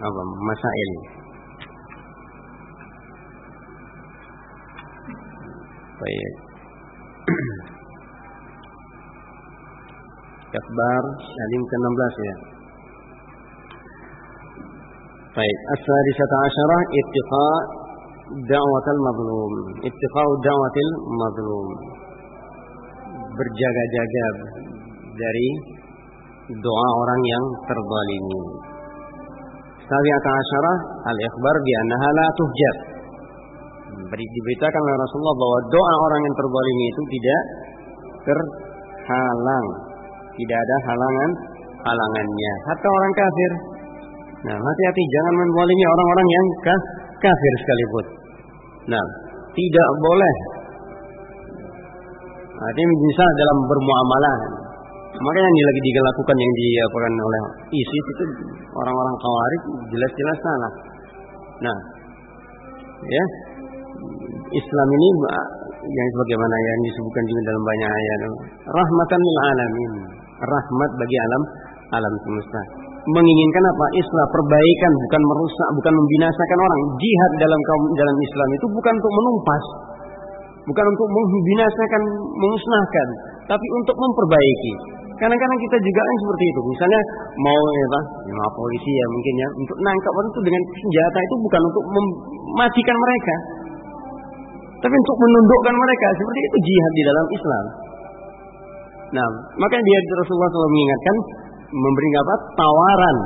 apa masail. Baik. Kabar Salim ke-16 ya. Baik, as-sadisata asyarah ittiqa da'watal mazlum. Ittiqa da'watil mazlum. Berjaga-jaga dari doa orang yang terzalimi. Sabi'ata asyarah al-ikhbar bi annaha la tuhjab. Diberitakan oleh Rasulullah bahwa doa orang yang terzalimi itu tidak terhalang. Tidak ada halangan halangannya. Hatta orang kafir. Nah, hati-hati jangan menzalimi orang-orang yang kafir sekalipun. Nah, tidak boleh. Artinya misal dalam bermuamalah Makanya ini lagi dilakukan yang dilakukan oleh ISIS itu orang-orang khawarij jelas-jelas salah. Nah, ya. Islam ini yang sebagaimana yang disebutkan juga dalam banyak ayat. Rahmatan lil alamin. Rahmat bagi alam alam semesta. Menginginkan apa? Islam perbaikan bukan merusak bukan membinasakan orang. Jihad dalam kaum dalam Islam itu bukan untuk menumpas. Bukan untuk membinasakan memusnahkan. Tapi untuk memperbaiki kadang-kadang kita juga kan seperti itu misalnya mau ya pak ya, mau polisi ya mungkin ya untuk nangkap orang itu dengan senjata itu bukan untuk mematikan mereka tapi untuk menundukkan mereka seperti itu jihad di dalam Islam. Nah, maka dia Rasulullah SAW mengingatkan memberi apa? Tawaran.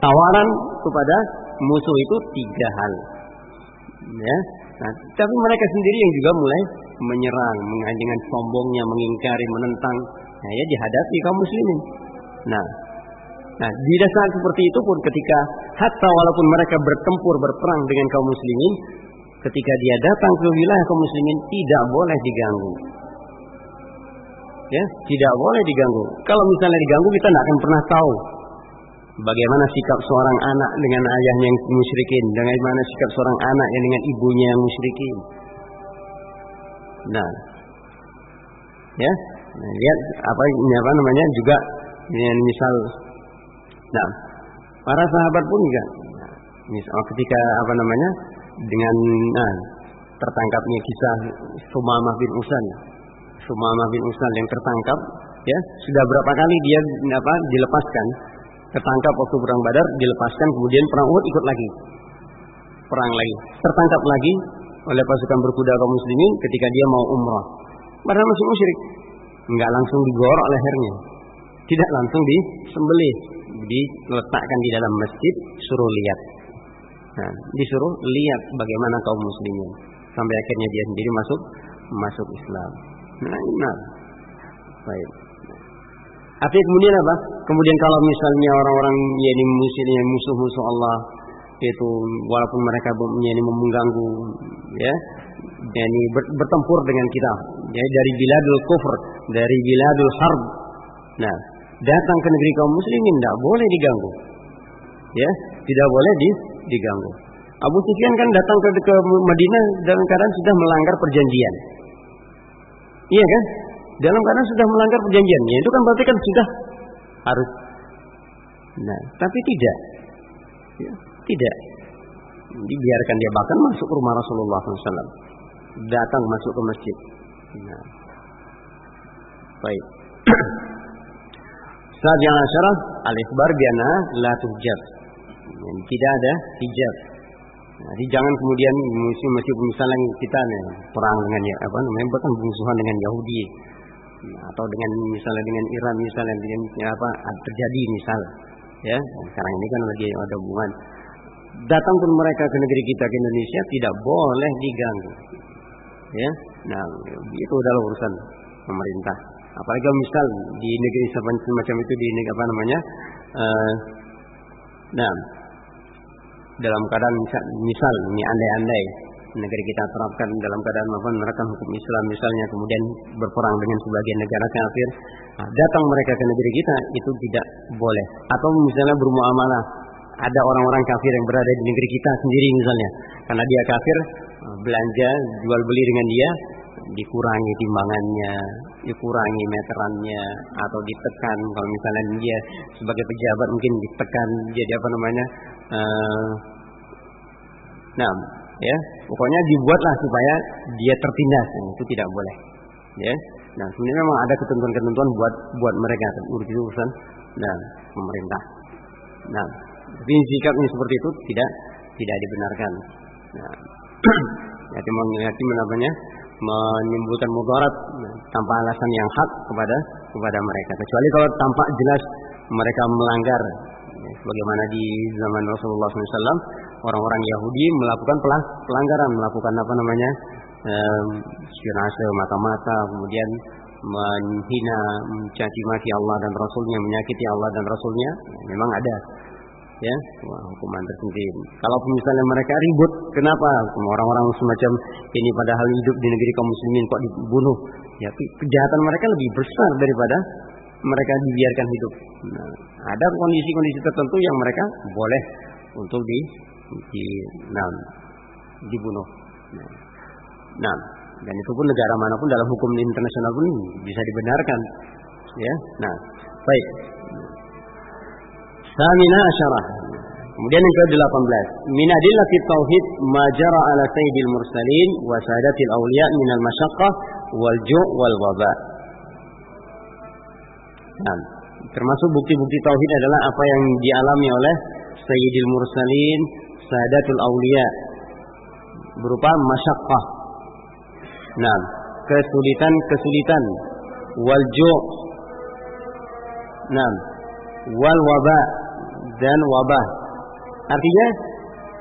Tawaran kepada musuh itu tiga hal. Ya. Nah, tapi mereka sendiri yang juga mulai menyerang dengan sombongnya, mengingkari, menentang. Nah, ya dihadapi kaum muslimin. Nah, nah di dasar seperti itu pun ketika hatta walaupun mereka bertempur berperang dengan kaum muslimin, ketika dia datang ke wilayah kaum muslimin tidak boleh diganggu. Ya, tidak boleh diganggu. Kalau misalnya diganggu kita tidak akan pernah tahu bagaimana sikap seorang anak dengan ayahnya yang musyrikin, bagaimana sikap seorang anak yang dengan ibunya yang musyrikin. Nah, ya, nah, lihat apa apa namanya juga ini misal, nah, para sahabat pun juga, misal ketika apa namanya dengan nah, tertangkapnya kisah Sumamah bin Usan. Sumamah bin Usan yang tertangkap ya sudah berapa kali dia apa dilepaskan tertangkap waktu perang Badar dilepaskan kemudian perang Uhud ikut lagi perang lagi tertangkap lagi oleh pasukan berkuda kaum muslimin ketika dia mau umrah padahal masih musyrik nggak langsung digorok lehernya tidak langsung disembelih diletakkan di dalam masjid suruh lihat Nah, disuruh lihat bagaimana kaum muslimin sampai akhirnya dia sendiri masuk masuk Islam. Nah, nah. Baik. Artinya kemudian apa? Kemudian kalau misalnya orang-orang yakni muslim musuh-musuh Allah itu walaupun mereka yakni mengganggu ya yakni bertempur dengan kita ya dari biladul kufur, dari biladul harb. Nah, datang ke negeri kaum muslimin tidak boleh diganggu. Ya, tidak boleh di diganggu. Abu Sufyan kan datang ke, ke Madinah dalam keadaan sudah melanggar perjanjian. Iya kan? Dalam keadaan sudah melanggar perjanjiannya. Itu kan berarti kan sudah harus. Nah, tapi tidak. Ya, tidak. Dibiarkan dia bahkan masuk rumah Rasulullah SAW. Datang masuk ke masjid. Nah. Baik. Saat yang asyarah, al-ikhbar biana la tuhjab tidak ada hijab. Nah, jadi jangan kemudian musuh meskipun misalnya kita nih, perang dengan ya apa namanya bahkan musuhan dengan Yahudi nah, atau dengan misalnya dengan Iran misalnya dengan ya, apa terjadi misal ya sekarang ini kan lagi ada hubungan datang pun mereka ke negeri kita ke Indonesia tidak boleh diganggu ya nah itu adalah urusan pemerintah. Apalagi misal di negeri semacam itu di negeri apa namanya uh, nah dalam keadaan misal ini andai-andai negeri kita terapkan dalam keadaan apa menerapkan hukum Islam misalnya kemudian berperang dengan sebagian negara kafir nah, datang mereka ke negeri kita itu tidak boleh. Atau misalnya bermuamalah ada orang-orang kafir yang berada di negeri kita sendiri misalnya. Karena dia kafir belanja jual beli dengan dia dikurangi timbangannya dikurangi meterannya atau ditekan. Kalau misalnya dia sebagai pejabat mungkin ditekan jadi apa namanya uh, nah ya pokoknya dibuatlah supaya dia tertindas. Nah, itu tidak boleh ya. Nah sebenarnya memang ada ketentuan-ketentuan buat buat mereka urus urusan dan pemerintah. Nah tapi sikapnya seperti itu tidak tidak dibenarkan. Nah, yatim yatim namanya menimbulkan mudarat tanpa alasan yang hak kepada kepada mereka. Kecuali kalau tampak jelas mereka melanggar. Sebagaimana di zaman Rasulullah SAW orang-orang Yahudi melakukan pelanggaran melakukan apa namanya spionase mata-mata kemudian menghina mencaci maki Allah dan Rasulnya menyakiti Allah dan Rasulnya. Memang ada ya hukuman tersendiri. Kalau misalnya mereka ribut, kenapa orang-orang semacam ini padahal hidup di negeri kaum muslimin kok dibunuh? Ya kejahatan mereka lebih besar daripada mereka dibiarkan hidup. Nah, ada kondisi-kondisi tertentu yang mereka boleh untuk di, di nah, dibunuh. Nah, nah, dan itu pun negara mana pun dalam hukum internasional pun bisa dibenarkan. Ya, nah, baik. Samina asyarah. Kemudian yang ke-18. Min adillati tauhid ma jara ala sayyidil mursalin wa sadatil awliya min al masyaqqah wal ju' wal waba. Nah, termasuk bukti-bukti tauhid adalah apa yang dialami oleh sayyidil mursalin, sadatul awliya berupa masyaqqah. Nah, kesulitan-kesulitan wal ju' Nah, wal waba dan wabah. Artinya,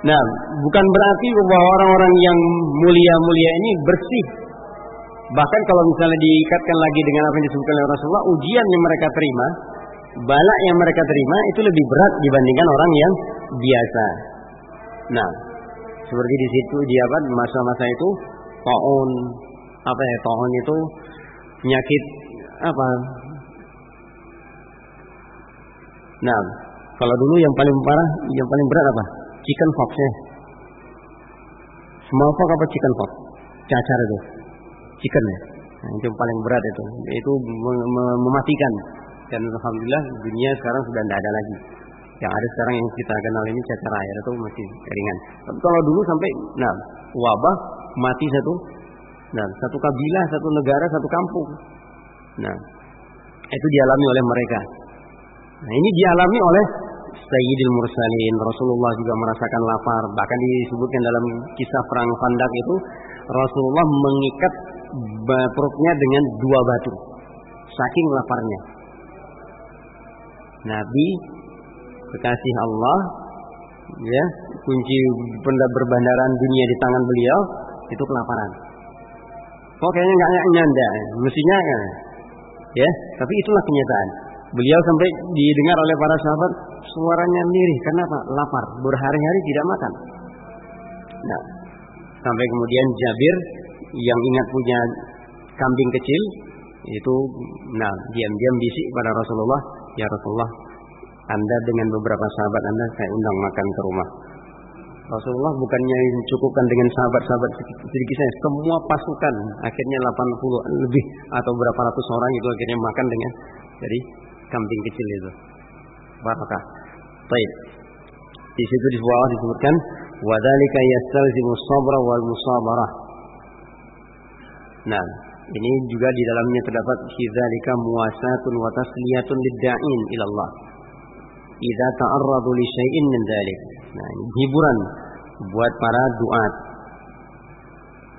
nah bukan berarti bahwa orang-orang yang mulia-mulia ini bersih. Bahkan kalau misalnya diikatkan lagi dengan apa yang disebutkan oleh Rasulullah, ujian yang mereka terima, balak yang mereka terima itu lebih berat dibandingkan orang yang biasa. Nah, seperti di situ di apa masa-masa itu taun apa ya taun itu penyakit apa? Nah, kalau dulu yang paling parah, yang paling berat apa? Chicken pox ya. Smallpox apa chicken pox? Cacar itu. Chicken ya. Nah, itu paling berat itu. Itu mematikan. Dan alhamdulillah dunia sekarang sudah tidak ada lagi. Yang ada sekarang yang kita kenal ini cacar air itu masih ringan. Tapi kalau dulu sampai nah wabah mati satu nah satu kabilah, satu negara, satu kampung. Nah, itu dialami oleh mereka. Nah, ini dialami oleh Sayyidil Mursalin. Rasulullah juga merasakan lapar. Bahkan disebutkan dalam kisah perang Khandak itu Rasulullah mengikat perutnya dengan dua batu. Saking laparnya. Nabi kekasih Allah ya kunci berbandaran dunia di tangan beliau itu kelaparan. Kok kayaknya nggak nyanda, mestinya? Ya, tapi itulah kenyataan. Beliau sampai didengar oleh para sahabat suaranya lirih. Kenapa? Lapar. Berhari-hari tidak makan. Nah, sampai kemudian Jabir yang ingat punya kambing kecil itu nah diam-diam bisik pada Rasulullah ya Rasulullah Anda dengan beberapa sahabat Anda saya undang makan ke rumah Rasulullah bukannya cukupkan dengan sahabat-sahabat sedikit saya semua pasukan akhirnya 80 lebih atau berapa ratus orang itu akhirnya makan dengan jadi kambing kecil itu. Barakah. Baik. Di situ di bawah disebutkan wadzalika yastalzimu sabra wal musabarah. Nah, ini juga di dalamnya terdapat hidzalika muwasatun wa tasliyatun lid-da'in ila Allah. Idza ta'arradu li syai'in min dzalik. Nah, ini hiburan buat para duat.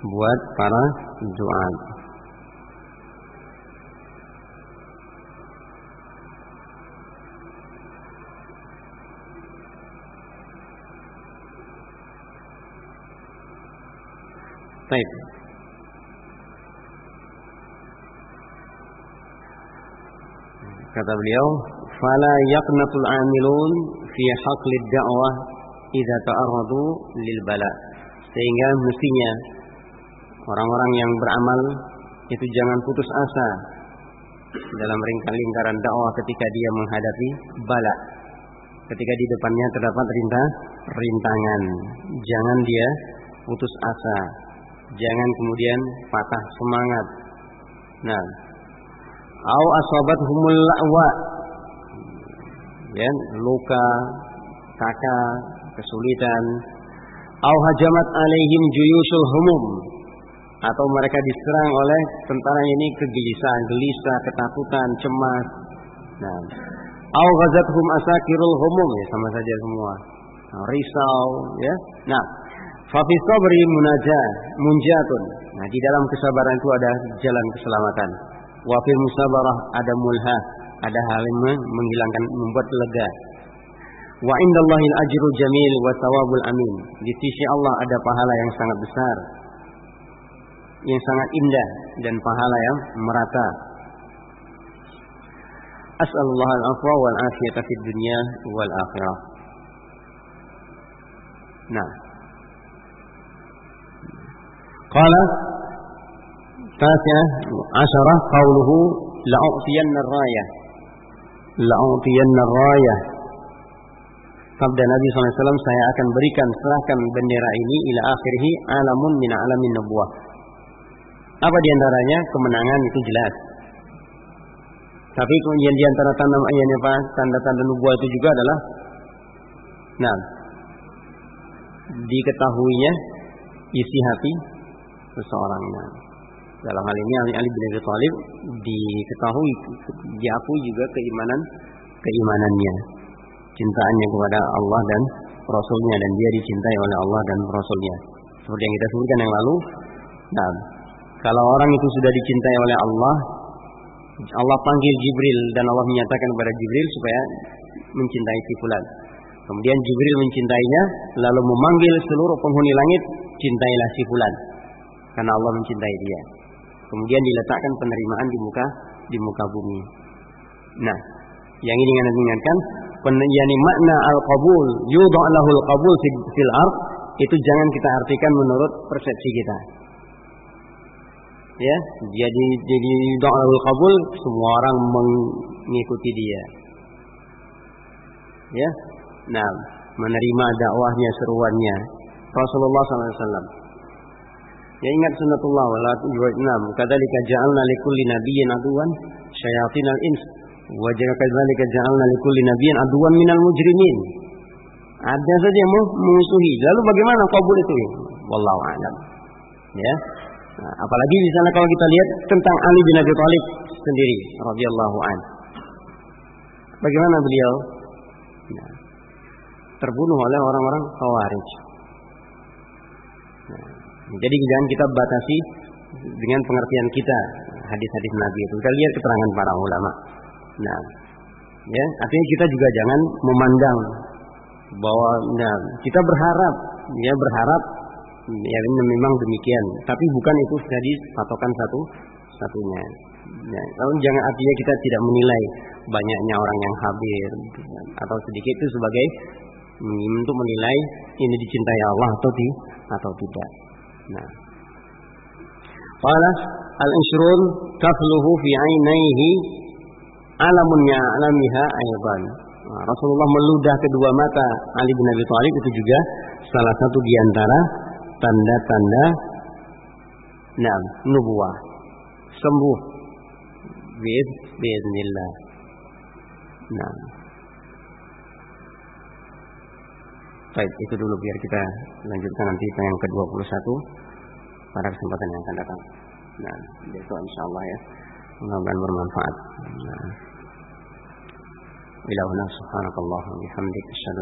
Buat para duat. Baik. Kata beliau, "Fala yaqnatul 'amilun fi haqqid da'wah idza ta'arradu lil bala." Sehingga mestinya orang-orang yang beramal itu jangan putus asa dalam lingkaran dakwah ketika dia menghadapi bala. Ketika di depannya terdapat rintang, rintangan, jangan dia putus asa Jangan kemudian patah semangat. Nah, au humul la'wa ya luka kaka kesulitan au hajamat alaihim juyusul humum atau mereka diserang oleh tentara ini kegelisahan, gelisah, ketakutan, cemas. Nah, au ghazathum asakirul humum ya sama saja semua. Risau ya. Nah, fa fi sabri munajah munjatun. Nah, di dalam kesabaran itu ada jalan keselamatan. Wa fil musabarah ada mulha, ada hal menghilangkan membuat lega. Wa indallahil ajru jamil wa thawabul amin. Di sisi Allah ada pahala yang sangat besar yang sangat indah dan pahala yang merata. As'alullah al-afwa wal afiyata fid dunya wal akhirah. Nah. Qala Tasi'ah Asyarah Qawluhu La'u'tiyanna rayah La'u'tiyanna rayah Sabda Nabi SAW Saya akan berikan serahkan bendera ini Ila akhirhi alamun min alamin nubuah apa di antaranya? Kemenangan itu jelas. Tapi kemudian di antara tanda? Tanda-tanda nubuah itu juga adalah Nah Diketahuinya Isi hati Seseorang nah, Dalam hal ini Ali, Ali bin Abi Thalib Diketahui Diakui juga keimanan Keimanannya Cintaannya kepada Allah dan Rasulnya Dan dia dicintai oleh Allah dan Rasulnya Seperti yang kita sebutkan yang lalu Nah kalau orang itu sudah dicintai oleh Allah, Allah panggil Jibril dan Allah menyatakan kepada Jibril supaya mencintai si fulan. Kemudian Jibril mencintainya, lalu memanggil seluruh penghuni langit, cintailah si fulan. Karena Allah mencintai dia. Kemudian diletakkan penerimaan di muka di muka bumi. Nah, yang ini ingin ingatkan, yani makna al-qabul, yudha'lahu al-qabul fil ard, itu jangan kita artikan menurut persepsi kita ya jadi jadi doa kabul semua orang mengikuti dia ya nah menerima dakwahnya seruannya Rasulullah SAW ya ingat sunnatullah wala enam kadzalika ja'alna likulli nabiyyin aduwan syayatinal ins wa kadzalika ja'alna likulli nabiyyin aduwan minal mujrimin. Ada saja yang memusuhi lalu bagaimana kabul itu wallahu a'lam. Ya. Nah, apalagi di sana kalau kita lihat tentang Ali bin Abi Thalib sendiri radhiyallahu an. Bagaimana beliau? Nah, terbunuh oleh orang-orang Khawarij. Nah, jadi jangan kita batasi dengan pengertian kita hadis-hadis Nabi itu. Kita lihat keterangan para ulama. Nah, ya, artinya kita juga jangan memandang bahwa nah, kita berharap ya berharap ya memang demikian tapi bukan itu jadi patokan satu satunya ya, kalau jangan artinya kita tidak menilai banyaknya orang yang hadir atau sedikit itu sebagai untuk menilai ini dicintai Allah atau di atau tidak Qala al-ishrun tafluhu fi ainaihi alamun ya'lamiha aydan. Nah, Rasulullah meludah kedua mata Ali bin Abi Thalib itu juga salah satu di antara tanda-tanda nah, nubuah sembuh. Biiznillah nah Baik, itu dulu biar kita lanjutkan nanti yang ke-21 pada kesempatan yang akan datang. Nah, besok insya Allah ya. Mudah-mudahan bermanfaat. Nah. Ilahuna subhanakallah wa bihamdik asyhadu